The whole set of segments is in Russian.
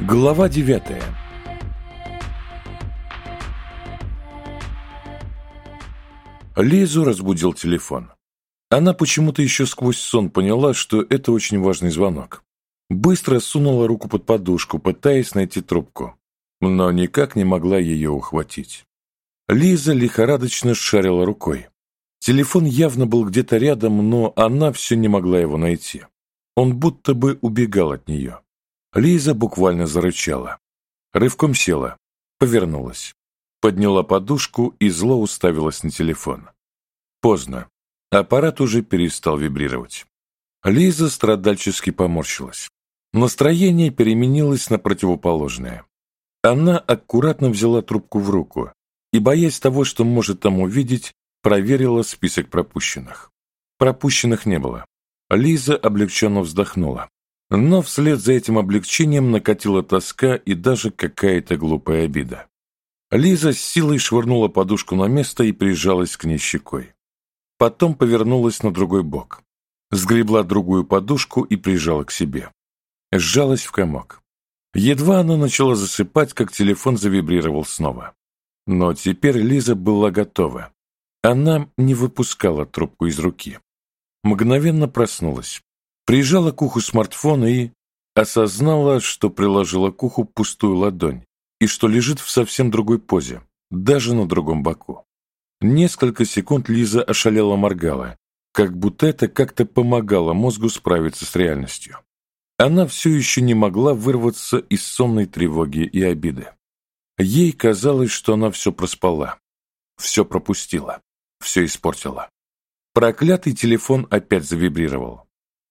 Глава девятая Лизу разбудил телефон. Она почему-то еще сквозь сон поняла, что это очень важный звонок. Быстро сунула руку под подушку, пытаясь найти трубку, но никак не могла ее ухватить. Лиза лихорадочно шарила рукой. Телефон явно был где-то рядом, но она все не могла его найти. Он будто бы убегал от нее. Лиза буквально зарычала. Рывком села, повернулась, подняла подушку и зло уставилась на телефон. Поздно. Аппарат уже перестал вибрировать. Лиза страдальчески поморщилась. Настроение переменилось на противоположное. Она аккуратно взяла трубку в руку и, боясь того, что может там увидеть, проверила список пропущенных. Пропущенных не было. Лиза облегченно вздохнула. Но вслед за этим облегчением накатила тоска и даже какая-то глупая обида. Лиза с силой швырнула подушку на место и прижалась к ней щекой. Потом повернулась на другой бок. Сгребла другую подушку и прижала к себе. Сжалась в комок. Едва она начала засыпать, как телефон завибрировал снова. Но теперь Лиза была готова. Она не выпускала трубку из руки. Мгновенно проснулась, прижала к уху смартфон и осознала, что приложила к уху пустую ладонь и что лежит в совсем другой позе, даже на другом боку. Несколько секунд Лиза ошалела моргала, как будто это как-то помогало мозгу справиться с реальностью. Она все еще не могла вырваться из сонной тревоги и обиды. Ей казалось, что она все проспала, все пропустила, все испортила. Проклятый телефон опять завибрировал.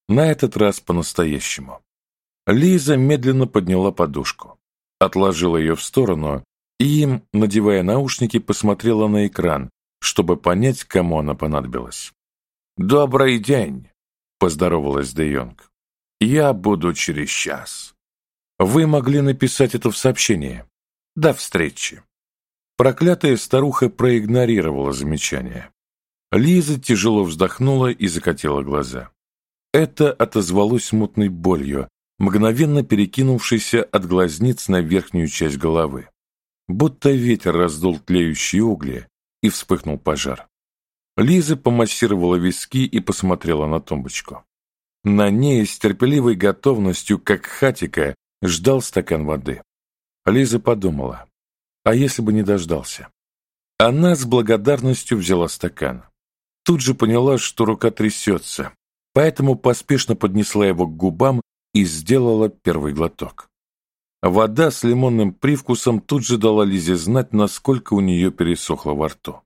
На этот раз по-настоящему. Лиза медленно подняла подушку, отложила ее в сторону и, им, надевая наушники, посмотрела на экран, чтобы понять, кому она понадобилась. «Добрый день!» – поздоровалась Де. «Я буду через час». «Вы могли написать это в сообщении», до встречи. Проклятая старуха проигнорировала замечание. Лиза тяжело вздохнула и закатила глаза. Это отозвалось мутной болью, мгновенно перекинувшейся от глазниц на верхнюю часть головы. Будто ветер раздул тлеющие угли, и вспыхнул пожар. Лиза помассировала виски и посмотрела на тумбочку. На ней с терпеливой готовностью, как хатика, ждал стакан воды. Лиза подумала, а если бы не дождался? Она с благодарностью взяла стакан. Тут же поняла, что рука трясется, поэтому поспешно поднесла его к губам и сделала первый глоток. Вода с лимонным привкусом тут же дала Лизе знать, насколько у нее пересохло во рту.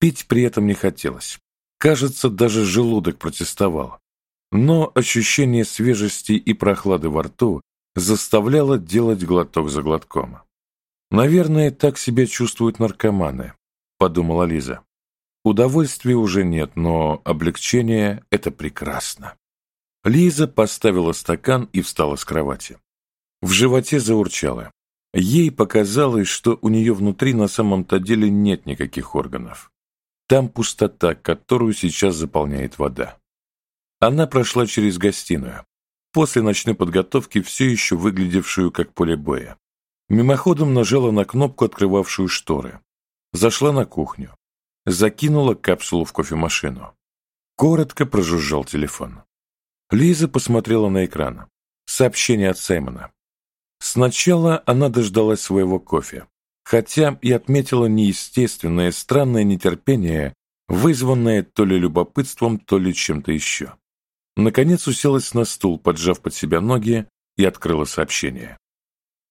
Пить при этом не хотелось. Кажется, даже желудок протестовал. Но ощущение свежести и прохлады во рту заставляла делать глоток за глотком. «Наверное, так себя чувствуют наркоманы», — подумала Лиза. Удовольствия уже нет, но облегчение — это прекрасно. Лиза поставила стакан и встала с кровати. В животе заурчало. Ей показалось, что у нее внутри на самом-то деле нет никаких органов. Там пустота, которую сейчас заполняет вода. Она прошла через гостиную после ночной подготовки все еще выглядевшую как поле боя. Мимоходом нажала на кнопку, открывавшую шторы. Зашла на кухню. Закинула капсулу в кофемашину. Коротко прожужжал телефон. Лиза посмотрела на экран. Сообщение от Саймона. Сначала она дождалась своего кофе, хотя и отметила неестественное странное нетерпение, вызванное то ли любопытством, то ли чем-то еще. Наконец уселась на стул, поджав под себя ноги, и открыла сообщение.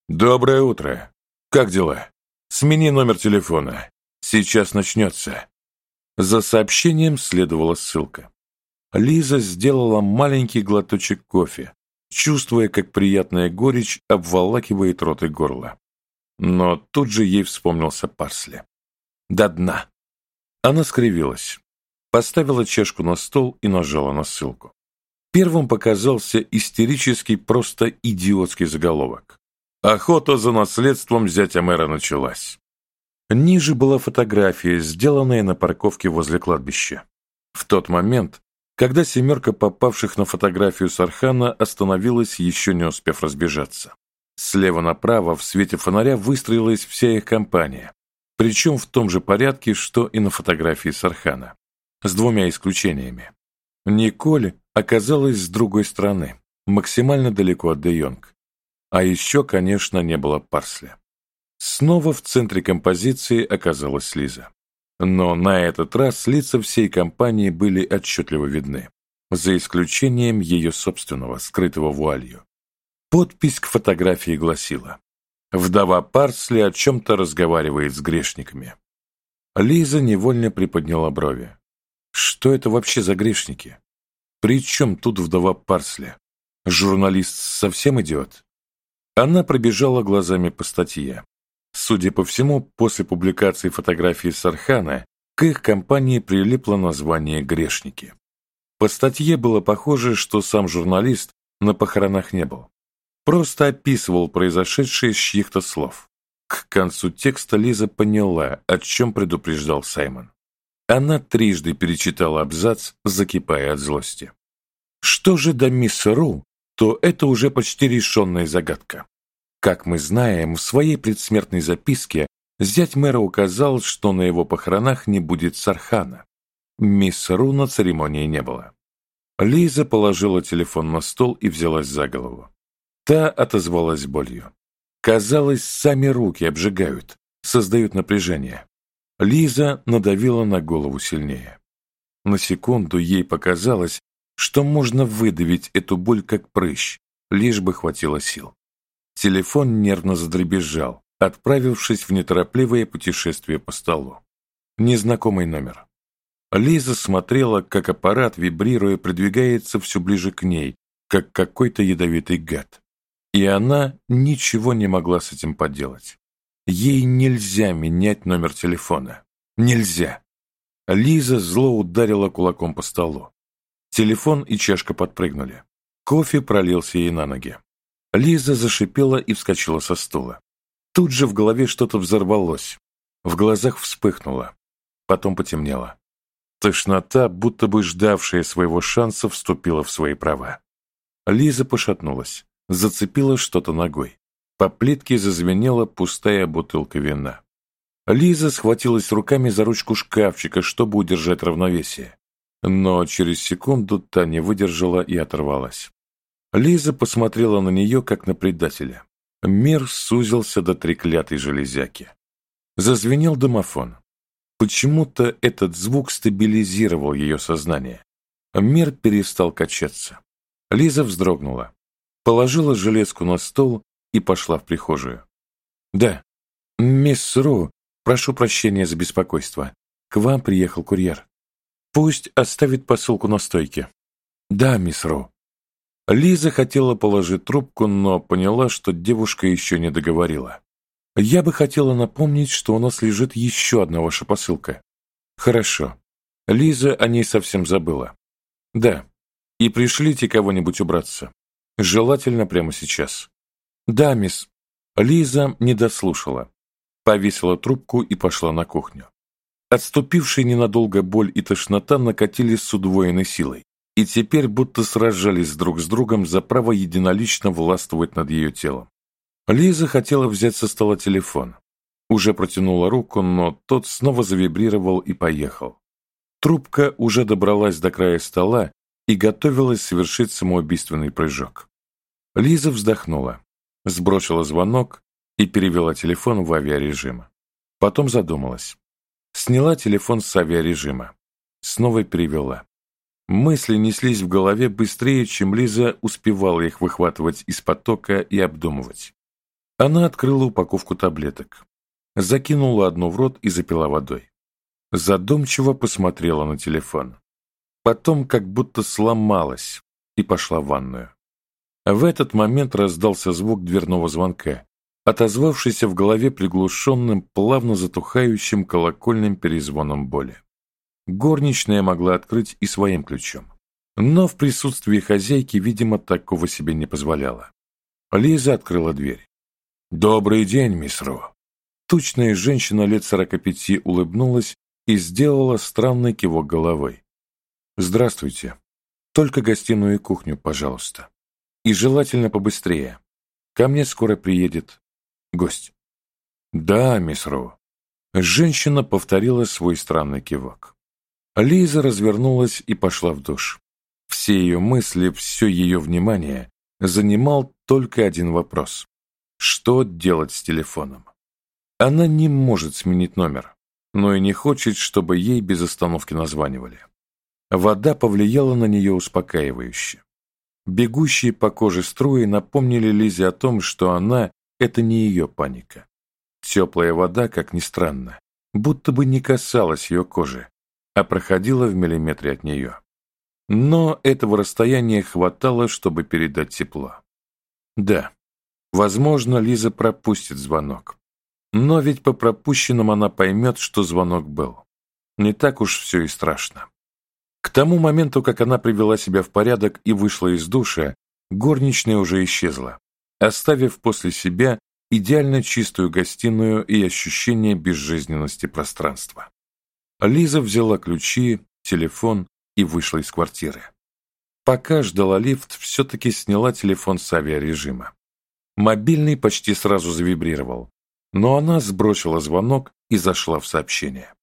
«Доброе утро. Как дела? Смени номер телефона. Сейчас начнется». За сообщением следовала ссылка. Лиза сделала маленький глоточек кофе, чувствуя, как приятная горечь обволакивает рот и горло. Но тут же ей вспомнился Парсли. До дна. Она скривилась, поставила чашку на стол и нажала на ссылку. Первым показался истерический, просто идиотский заголовок. Охота за наследством зятя мэра началась. Ниже была фотография, сделанная на парковке возле кладбища. В тот момент, когда семерка попавших на фотографию Сархана остановилась, еще не успев разбежаться. Слева направо в свете фонаря выстроилась вся их компания, причем в том же порядке, что и на фотографии Сархана, с двумя исключениями. Николь оказалась с другой стороны, максимально далеко от Де. А еще, конечно, не было Парсли. Снова в центре композиции оказалась Лиза. Но на этот раз лица всей компании были отчетливо видны, за исключением ее собственного, скрытого вуалью. Подпись к фотографии гласила «Вдова Парсли о чем-то разговаривает с грешниками». Лиза невольно приподняла брови. Что это вообще за грешники? При чем тут вдова Парсли? Журналист совсем идиот? Она пробежала глазами по статье. Судя по всему, после публикации фотографии Сархана к их компании прилипло название «Грешники». По статье было похоже, что сам журналист на похоронах не был. Просто описывал произошедшее с чьих-то слов. К концу текста Лиза поняла, о чем предупреждал Саймон. Она трижды перечитала абзац, закипая от злости. Что же до мисс Ру, то это уже почти решенная загадка. Как мы знаем, в своей предсмертной записке зять мэра указал, что на его похоронах не будет Сархана. Мисс Ру на церемонии не было. Лиза положила телефон на стол и взялась за голову. Та отозвалась болью. Казалось, сами руки обжигают, создают напряжение. Лиза надавила на голову сильнее. На секунду ей показалось, что можно выдавить эту боль как прыщ, лишь бы хватило сил. Телефон нервно задребезжал, отправившись в неторопливое путешествие по столу. Незнакомый номер. Лиза смотрела, как аппарат, вибрируя, продвигается все ближе к ней, как какой-то ядовитый гад. И она ничего не могла с этим поделать. Ей нельзя менять номер телефона. Нельзя. Лиза зло ударила кулаком по столу. Телефон и чашка подпрыгнули. Кофе пролился ей на ноги. Лиза зашипела и вскочила со стула. Тут же в голове что-то взорвалось. В глазах вспыхнуло. Потом потемнело. Тошнота, будто бы ждавшая своего шанса, вступила в свои права. Лиза пошатнулась, зацепила что-то ногой. По плитке зазвенела пустая бутылка вина. Лиза схватилась руками за ручку шкафчика, чтобы удержать равновесие. Но через секунду та не выдержала и оторвалась. Лиза посмотрела на нее, как на предателя. Мир сузился до треклятой железяки. Зазвенел домофон. Почему-то этот звук стабилизировал ее сознание. Мир перестал качаться. Лиза вздрогнула, положила железку на стол и пошла в прихожую. «Да, мисс Ру, прошу прощения за беспокойство. К вам приехал курьер. Пусть оставит посылку на стойке». «Да, мисс Ру». Лиза хотела положить трубку, но поняла, что девушка еще не договорила. «Я бы хотела напомнить, что у нас лежит еще одна ваша посылка». «Хорошо». Лиза о ней совсем забыла. «Да. И пришлите кого-нибудь убраться. Желательно прямо сейчас». «Да, мисс». Лиза не дослушала. Повесила трубку и пошла на кухню. Отступившие ненадолго боль и тошнота накатились с удвоенной силой, и теперь будто сражались друг с другом за право единолично властвовать над ее телом. Лиза хотела взять со стола телефон. Уже протянула руку, но тот снова завибрировал и поехал. Трубка уже добралась до края стола и готовилась совершить самоубийственный прыжок. Лиза вздохнула сбросила звонок и перевела телефон в авиарежим. Потом задумалась. Сняла телефон с авиарежима. Снова перевела. Мысли неслись в голове быстрее, чем Лиза успевала их выхватывать из потока и обдумывать. Она открыла упаковку таблеток, закинула одну в рот и запила водой. Задумчиво посмотрела на телефон. Потом как будто сломалась и пошла в ванную. В этот момент раздался звук дверного звонка, отозвавшийся в голове приглушенным, плавно затухающим колокольным перезвоном боли. Горничная могла открыть и своим ключом. Но в присутствии хозяйки, видимо, такого себе не позволяла. Лиза открыла дверь. «Добрый день, мисс Ро». Тучная женщина лет сорока пяти улыбнулась и сделала странный кивок головой. «Здравствуйте. Только гостиную и кухню, пожалуйста». И желательно побыстрее. Ко мне скоро приедет гость. Да, мисс Роу. Женщина повторила свой странный кивок. Лиза развернулась и пошла в душ. Все ее мысли, все ее внимание занимал только один вопрос. Что делать с телефоном? Она не может сменить номер, но и не хочет, чтобы ей без остановки названивали. Вода повлияла на нее успокаивающе. Бегущие по коже струи напомнили Лизе о том, что она — это не ее паника. Теплая вода, как ни странно, будто бы не касалась ее кожи, а проходила в миллиметре от нее. Но этого расстояния хватало, чтобы передать тепло. Да, возможно, Лиза пропустит звонок. Но ведь по пропущенным она поймет, что звонок был. Не так уж все и страшно. К тому моменту, как она привела себя в порядок и вышла из душа, горничная уже исчезла, оставив после себя идеально чистую гостиную и ощущение безжизненности пространства. Лиза взяла ключи, телефон и вышла из квартиры. Пока ждала лифт, все-таки сняла телефон с авиарежима. Мобильный почти сразу завибрировал, но она сбросила звонок и зашла в сообщение.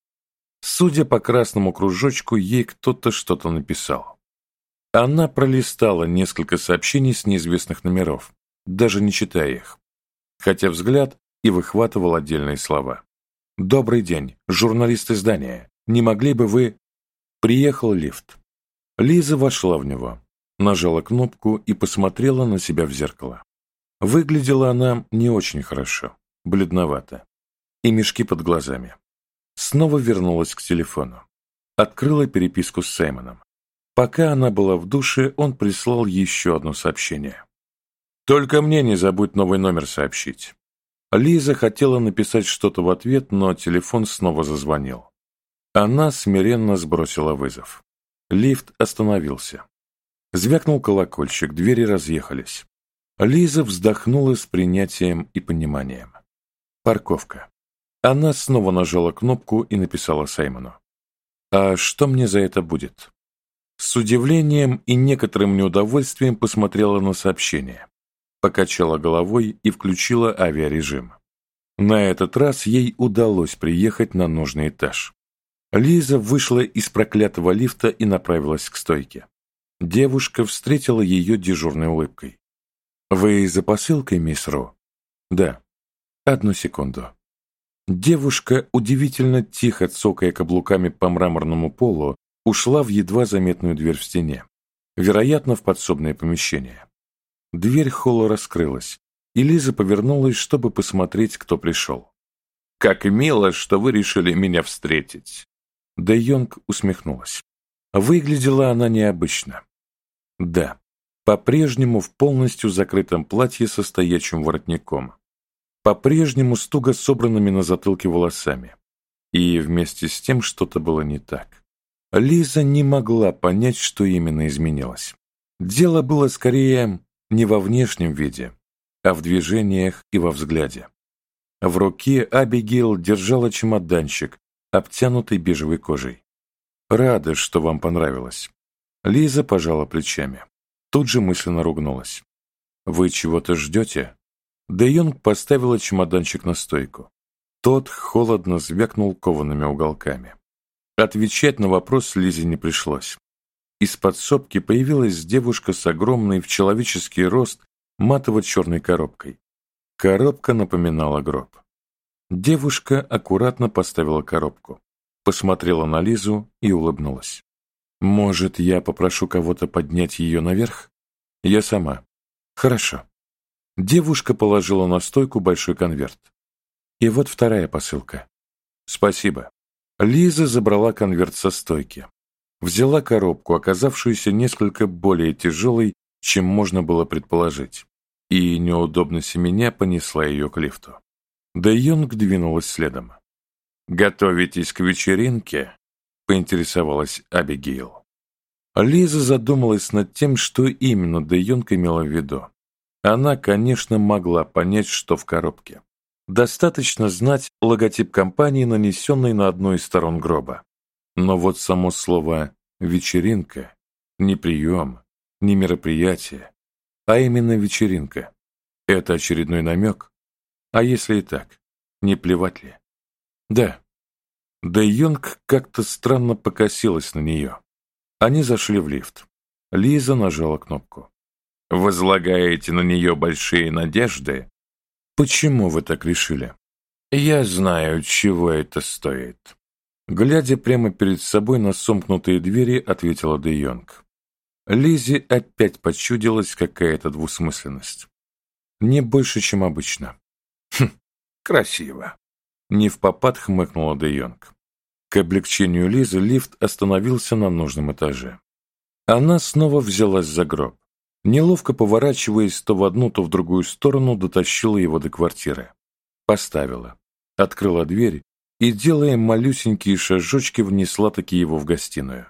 Судя по красному кружочку, ей кто-то что-то написал. Она пролистала несколько сообщений с неизвестных номеров, даже не читая их хотя взгляд и выхватывал отдельные слова. «Добрый день, журналист издания. Не могли бы вы...» Приехал лифт. Лиза вошла в него, нажала кнопку и посмотрела на себя в зеркало. Выглядела она не очень хорошо, бледновато, и мешки под глазами. Снова вернулась к телефону. Открыла переписку с Саймоном. Пока она была в душе, он прислал еще одно сообщение. Только мне не забудь новый номер сообщить. Лиза хотела написать что-то в ответ, но телефон снова зазвонил. Она смиренно сбросила вызов. Лифт остановился. Звякнул колокольчик, двери разъехались. Лиза вздохнула с принятием и пониманием. Парковка. Она снова нажала кнопку и написала Саймону. «А что мне за это будет?» С удивлением и некоторым неудовольствием посмотрела на сообщение покачала головой и включила авиарежим. На этот раз ей удалось приехать на нужный этаж. Лиза вышла из проклятого лифта и направилась к стойке. Девушка встретила ее дежурной улыбкой. «Вы за посылкой, мисс Ро?» «Да». «Одну секунду». Девушка, удивительно тихо цокая каблуками по мраморному полу, ушла в едва заметную дверь в стене, вероятно, в подсобное помещение. Дверь холла раскрылась, и Лиза повернулась, чтобы посмотреть, кто пришел. «Как мило, что вы решили меня встретить!» Де Йонг усмехнулась. Выглядела она необычно. Да, по-прежнему в полностью закрытом платье со стоячим воротником. По-прежнему с туго собранными на затылке волосами. И вместе с тем что-то было не так. Лиза не могла понять, что именно изменилось. Дело было скорее не во внешнем виде, а в движениях и во взгляде. В руке Абигейл держала чемоданчик, обтянутый бежевой кожей. «Рада, что вам понравилось». Лиза пожала плечами. Тут же мысленно ругнулась. «Вы чего-то ждете?» Де Йонг поставила чемоданчик на стойку. Тот холодно звякнул коваными уголками. Отвечать на вопрос Лизе не пришлось. Из подсобки появилась девушка с огромной в человеческий рост матово-черной коробкой. Коробка напоминала гроб. Девушка аккуратно поставила коробку, посмотрела на Лизу и улыбнулась. «Может, я попрошу кого-то поднять ее наверх?» «Я сама». «Хорошо». Девушка положила на стойку большой конверт. И вот вторая посылка. «Спасибо». Лиза забрала конверт со стойки взяла коробку, оказавшуюся несколько более тяжелой, чем можно было предположить, и, неудобно семеня, понесла ее к лифту. Де Йонг двинулась следом. «Готовитесь к вечеринке?» — поинтересовалась Абигейл. Лиза задумалась над тем, что именно Де Йонг имела в виду. Она, конечно, могла понять, что в коробке. Достаточно знать логотип компании, нанесенный на одну из сторон гроба. Но вот само слово «вечеринка» не прием, не мероприятие, а именно вечеринка. Это очередной намек? А если и так, не плевать ли? Да. Да Йонг как-то странно покосилась на нее. Они зашли в лифт. Лиза нажала кнопку. «Возлагаете на нее большие надежды?» «Почему вы так решили?» «Я знаю, чего это стоит». Глядя прямо перед собой на сомкнутые двери, ответила Де Йонг. Лизе опять почудилась какая-то двусмысленность. Не больше, чем обычно. Хм, красиво. Не в попад хмыкнула Де Йонг. К облегчению Лизы лифт остановился на нужном этаже. Она снова взялась за гроб. Неловко поворачиваясь то в одну, то в другую сторону, дотащила его до квартиры. Поставила. Открыла дверь и, делая малюсенькие шажочки, внесла таки его в гостиную.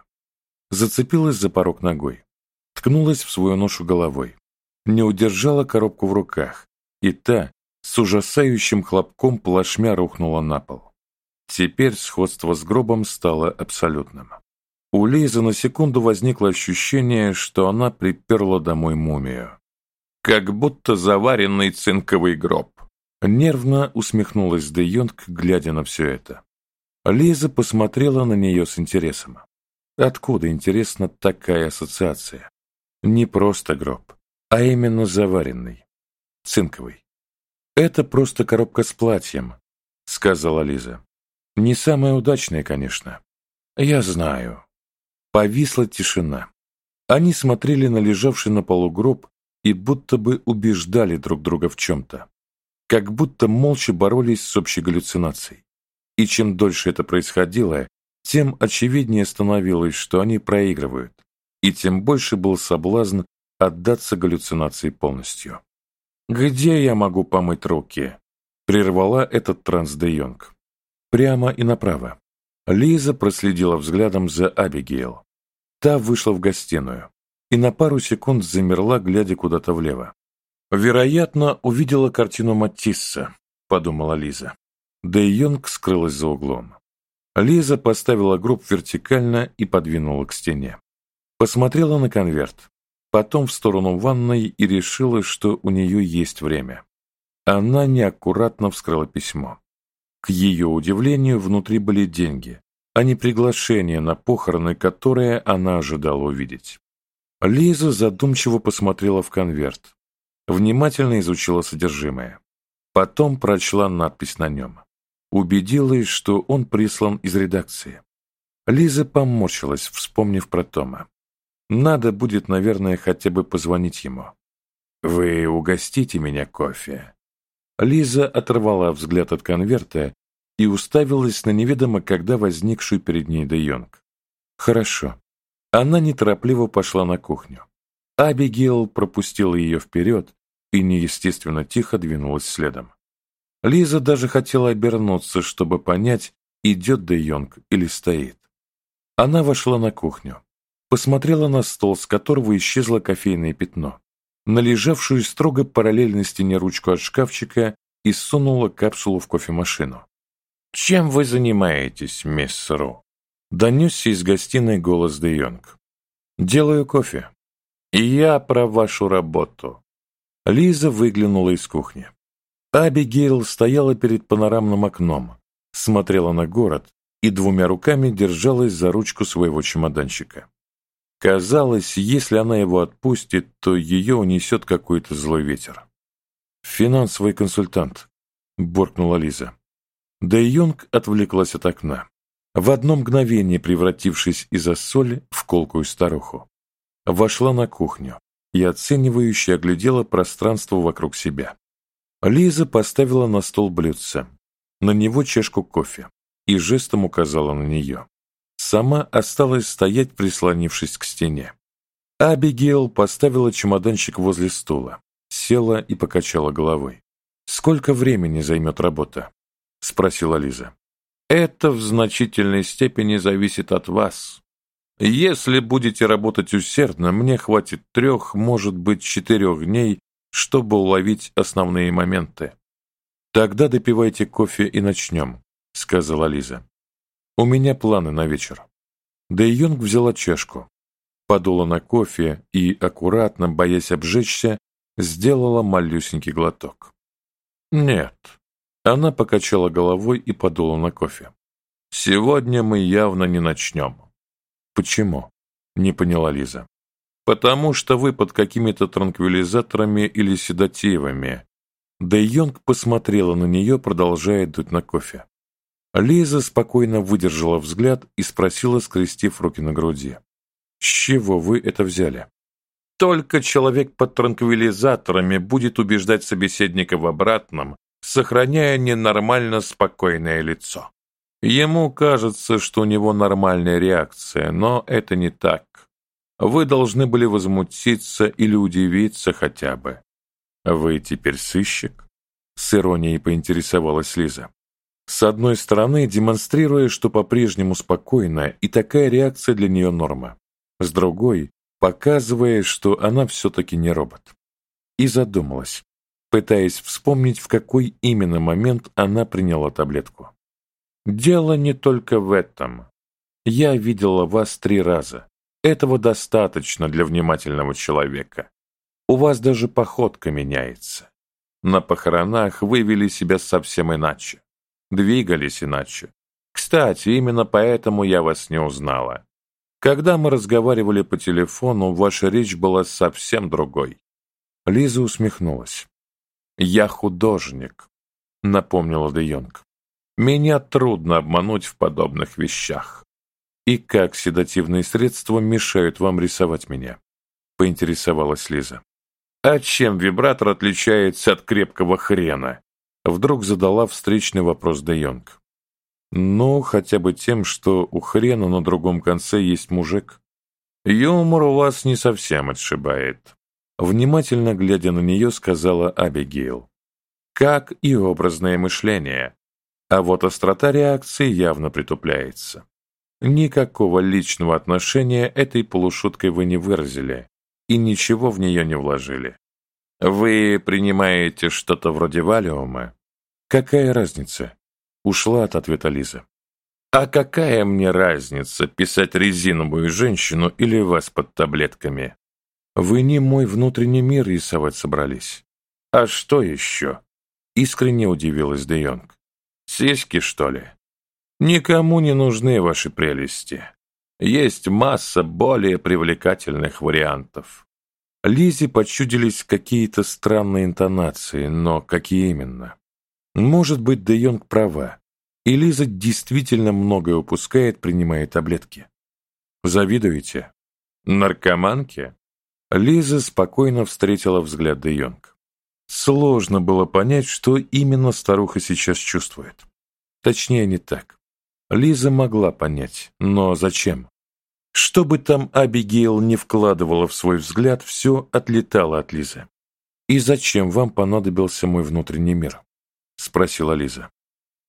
Зацепилась за порог ногой. Ткнулась в свою ношу головой. Не удержала коробку в руках, и та с ужасающим хлопком плашмя рухнула на пол. Теперь сходство с гробом стало абсолютным. У Лизы на секунду возникло ощущение, что она приперла домой мумию. Как будто заваренный цинковый гроб. Нервно усмехнулась Де Йонг, глядя на все это. Лиза посмотрела на нее с интересом. Откуда, интересно, такая ассоциация? Не просто гроб, а именно заваренный. Цинковый. «Это просто коробка с платьем», — сказала Лиза. «Не самая удачная, конечно. Я знаю». Повисла тишина. Они смотрели на лежавший на полу гроб и будто бы убеждали друг друга в чем-то как будто молча боролись с общей галлюцинацией. И чем дольше это происходило, тем очевиднее становилось, что они проигрывают, и тем больше был соблазн отдаться галлюцинации полностью. «Где я могу помыть руки?» — прервала этот транс де Йонг. Прямо и направо. Лиза проследила взглядом за Абигейл. Та вышла в гостиную и на пару секунд замерла, глядя куда-то влево. «Вероятно, увидела картину Матисса», — подумала Лиза. Де Йонг скрылась за углом. Лиза поставила гроб вертикально и подвинула к стене. Посмотрела на конверт, потом в сторону ванной и решила, что у нее есть время. Она неаккуратно вскрыла письмо. К ее удивлению, внутри были деньги, а не приглашение на похороны, которые она ожидала увидеть. Лиза задумчиво посмотрела в конверт, Внимательно изучила содержимое. Потом прочла надпись на нем. Убедилась, что он прислан из редакции. Лиза поморщилась, вспомнив про Тома. Надо будет, наверное, хотя бы позвонить ему. «Вы угостите меня кофе?» Лиза оторвала взгляд от конверта и уставилась на неведомо когда возникшую перед ней Де Йонг. «Хорошо». Она неторопливо пошла на кухню. Абигейл пропустила ее вперед и неестественно тихо двинулась следом. Лиза даже хотела обернуться, чтобы понять, идет Де Йонг или стоит. Она вошла на кухню, посмотрела на стол, с которого исчезло кофейное пятно, на лежавшую строго параллельно стене ручку от шкафчика и сунула капсулу в кофемашину. «Чем вы занимаетесь, мисс Ру?» Донесся из гостиной голос Де Йонг. «Делаю кофе», «Я про вашу работу». Лиза выглянула из кухни. Абигейл стояла перед панорамным окном, смотрела на город и двумя руками держалась за ручку своего чемоданчика. Казалось, если она его отпустит, то ее унесет какой-то злой ветер. «Финансовый консультант», — буркнула Лиза. Да Йонг отвлеклась от окна, в одно мгновение превратившись из соли в колкую старуху вошла на кухню и оценивающе оглядела пространство вокруг себя. Лиза поставила на стол блюдце, на него чашку кофе и жестом указала на нее. Сама осталась стоять, прислонившись к стене. Абигейл поставила чемоданчик возле стула, села и покачала головой. «Сколько времени займет работа?» — спросила Лиза. «Это в значительной степени зависит от вас», если будете работать усердно, мне хватит трех, может быть, четырех дней, чтобы уловить основные моменты. Тогда допивайте кофе и начнем, сказала Лиза. У меня планы на вечер. Да Йонг взяла чашку, подула на кофе и, аккуратно, боясь обжечься, сделала малюсенький глоток. «Нет». Она покачала головой и подула на кофе. «Сегодня мы явно не начнем». «Почему?» — не поняла Лиза. «Потому что вы под какими-то транквилизаторами или седативами». Де Йонг посмотрела на нее, продолжая дуть на кофе. Лиза спокойно выдержала взгляд и спросила, скрестив руки на груди. «С чего вы это взяли?» Только человек под транквилизаторами будет убеждать собеседника в обратном, сохраняя ненормально спокойное лицо. Ему кажется, что у него нормальная реакция, но это не так. Вы должны были возмутиться или удивиться хотя бы. Вы теперь сыщик? С иронией поинтересовалась Лиза. С одной стороны, демонстрируя, что по-прежнему спокойна, и такая реакция для нее норма. С другой, показывая, что она все-таки не робот. И задумалась, пытаясь вспомнить, в какой именно момент она приняла таблетку. «Дело не только в этом. Я видела вас три раза. Этого достаточно для внимательного человека. У вас даже походка меняется. На похоронах вы вели себя совсем иначе. Двигались иначе. Кстати, именно поэтому я вас не узнала. Когда мы разговаривали по телефону, ваша речь была совсем другой. Лиза усмехнулась. Я художник, напомнила Де Йонг. Меня трудно обмануть в подобных вещах. И как седативные средства мешают вам рисовать меня? поинтересовалась Лиза. А чем вибратор отличается от крепкого хрена? Вдруг задала встречный вопрос Де. Ну, хотя бы тем, что у хрена на другом конце есть мужик. Юмор у вас не совсем отшибает. Внимательно глядя на нее, сказала Абигейл. Как и образное мышление. А вот острота реакции явно притупляется. Никакого личного отношения этой полушуткой вы не выразили и ничего в нее не вложили. Вы принимаете что-то вроде валиума? Какая разница? Ушла от ответа Лиза. «А какая мне разница, писать резиновую женщину или вас под таблетками? Вы не мой внутренний мир рисовать собрались. А что еще?» Искренне удивилась Де Йонг. «Сиськи, что ли? Никому не нужны ваши прелести. Есть масса более привлекательных вариантов». Лизе почудились какие-то странные интонации, но какие именно? Может быть, Де права, и Лиза действительно многое упускает, принимая таблетки. Завидуете? Наркоманке? Лиза спокойно встретила взгляд Де. Сложно было понять, что именно старуха сейчас чувствует. Точнее, не так. Лиза могла понять, но зачем? Что бы там Абигейл не вкладывала в свой взгляд, все отлетало от Лизы. И зачем вам понадобился мой внутренний мир? — спросила Лиза.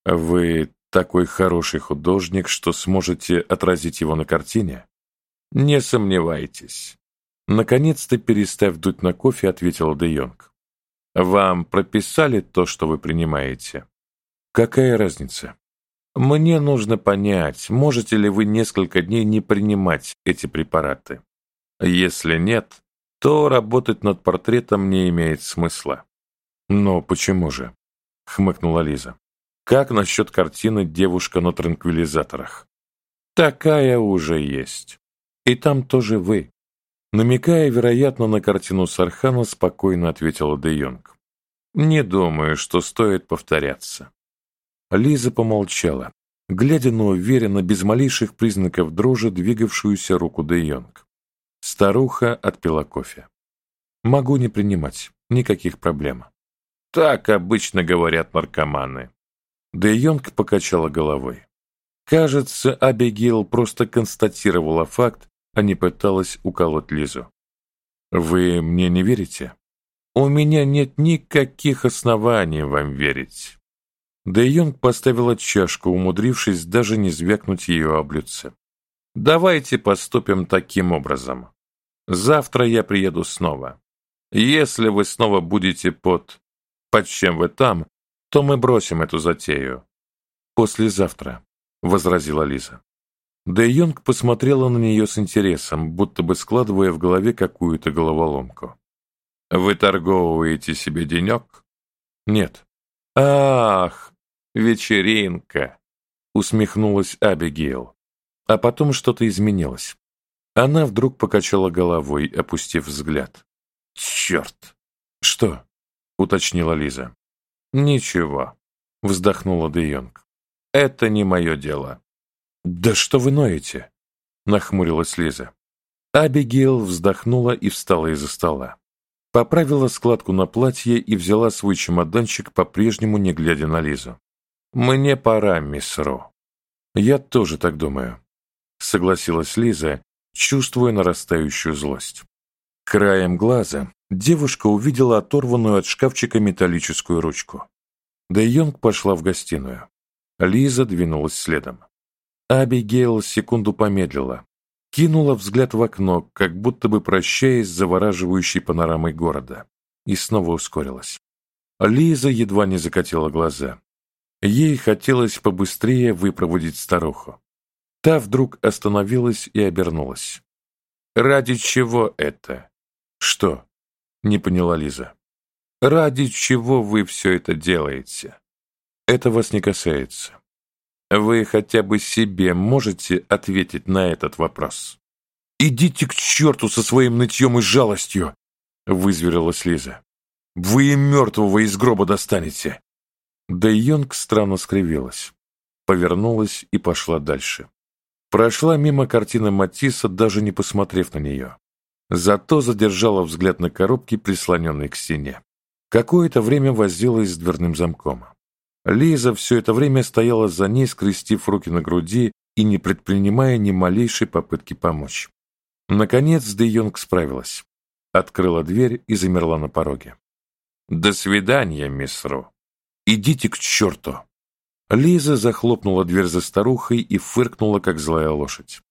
«Вы такой хороший художник, что сможете отразить его на картине?» «Не сомневайтесь». Наконец-то, перестав дуть на кофе, ответил Де Йонг. «Вам прописали то, что вы принимаете?» «Какая разница?» «Мне нужно понять, можете ли вы несколько дней не принимать эти препараты. Если нет, то работать над портретом не имеет смысла». «Но почему же?» — хмыкнула Лиза. «Как насчет картины «Девушка на транквилизаторах»?» «Такая уже есть. И там тоже вы». Намекая, вероятно, на картину Сархана, спокойно ответила Де Йонг. «Не думаю, что стоит повторяться». Лиза помолчала, глядя на уверенно, без малейших признаков дрожи, двигавшуюся руку Де Йонг. Старуха отпила кофе. «Могу не принимать. Никаких проблем. Так обычно говорят наркоманы. Де Йонг покачала головой. Кажется, Абигейл просто констатировала факт, а не пыталась уколоть Лизу. «Вы мне не верите?» «У меня нет никаких оснований вам верить». Де Йонг поставила чашку, умудрившись даже не звякнуть ее об блюдце. «Давайте поступим таким образом. Завтра я приеду снова. Если вы снова будете под под чем вы там, то мы бросим эту затею. Послезавтра, возразила Лиза. Де Йонг посмотрела на нее с интересом, будто бы складывая в голове какую-то головоломку. Вы торговываете себе денек? Нет. Ах, вечеринка, усмехнулась Абигейл. А потом что-то изменилось. Она вдруг покачала головой, опустив взгляд. «Черт!» «Что?» — уточнила Лиза. «Ничего», — вздохнула Де Йонг. «Это не мое дело». «Да что вы ноете?» — нахмурилась Лиза. Абигейл вздохнула и встала из-за стола. Поправила складку на платье и взяла свой чемоданчик, по-прежнему не глядя на Лизу. «Мне пора, мисс Ро». «Я тоже так думаю», — согласилась Лиза, чувствуя нарастающую злость. Краем глаза девушка увидела оторванную от шкафчика металлическую ручку. Де Йонг пошла в гостиную. Лиза двинулась следом. Абигейл секунду помедлила, кинула взгляд в окно, как будто бы прощаясь с завораживающей панорамой города, и снова ускорилась. Лиза едва не закатила глаза. Ей хотелось побыстрее выпроводить старуху. Та вдруг остановилась и обернулась. «Ради чего это?» «Что?» — не поняла Лиза. «Ради чего вы все это делаете?» «Это вас не касается. Вы хотя бы себе можете ответить на этот вопрос? «Идите к черту со своим нытьем и жалостью!» — вызверилась Лиза. «Вы и мертвого из гроба достанете!» Да Йонг странно скривилась, повернулась и пошла дальше. Прошла мимо картины Матисса, даже не посмотрев на нее. Зато задержала взгляд на коробки, прислоненной к стене. Какое-то время возилась с дверным замком. Лиза все это время стояла за ней, скрестив руки на груди и не предпринимая ни малейшей попытки помочь. Наконец Де Йонг справилась. Открыла дверь и замерла на пороге. «До свидания, мисс Ру. Идите к черту!» Лиза захлопнула дверь за старухой и фыркнула, как злая лошадь.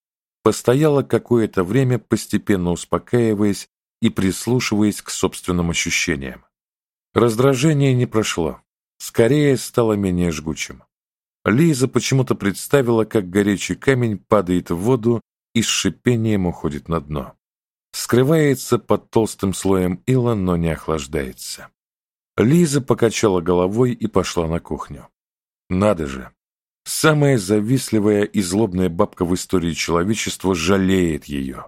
Постояла какое-то время, постепенно успокаиваясь и прислушиваясь к собственным ощущениям. Раздражение не прошло скорее стало менее жгучим. Лиза почему-то представила, как горячий камень падает в воду и с шипением уходит на дно. Скрывается под толстым слоем ила, но не охлаждается. Лиза покачала головой и пошла на кухню. Надо же! Самая завистливая и злобная бабка в истории человечества жалеет ее.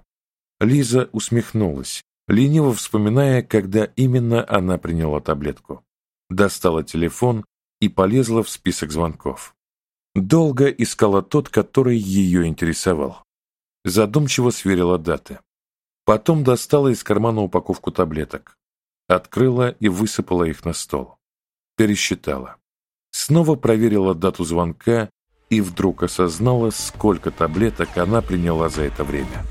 Лиза усмехнулась, лениво вспоминая, когда именно она приняла таблетку достала телефон и полезла в список звонков. Долго искала тот, который ее интересовал. Задумчиво сверила даты. Потом достала из кармана упаковку таблеток. Открыла и высыпала их на стол. Пересчитала. Снова проверила дату звонка и вдруг осознала, сколько таблеток она приняла за это время.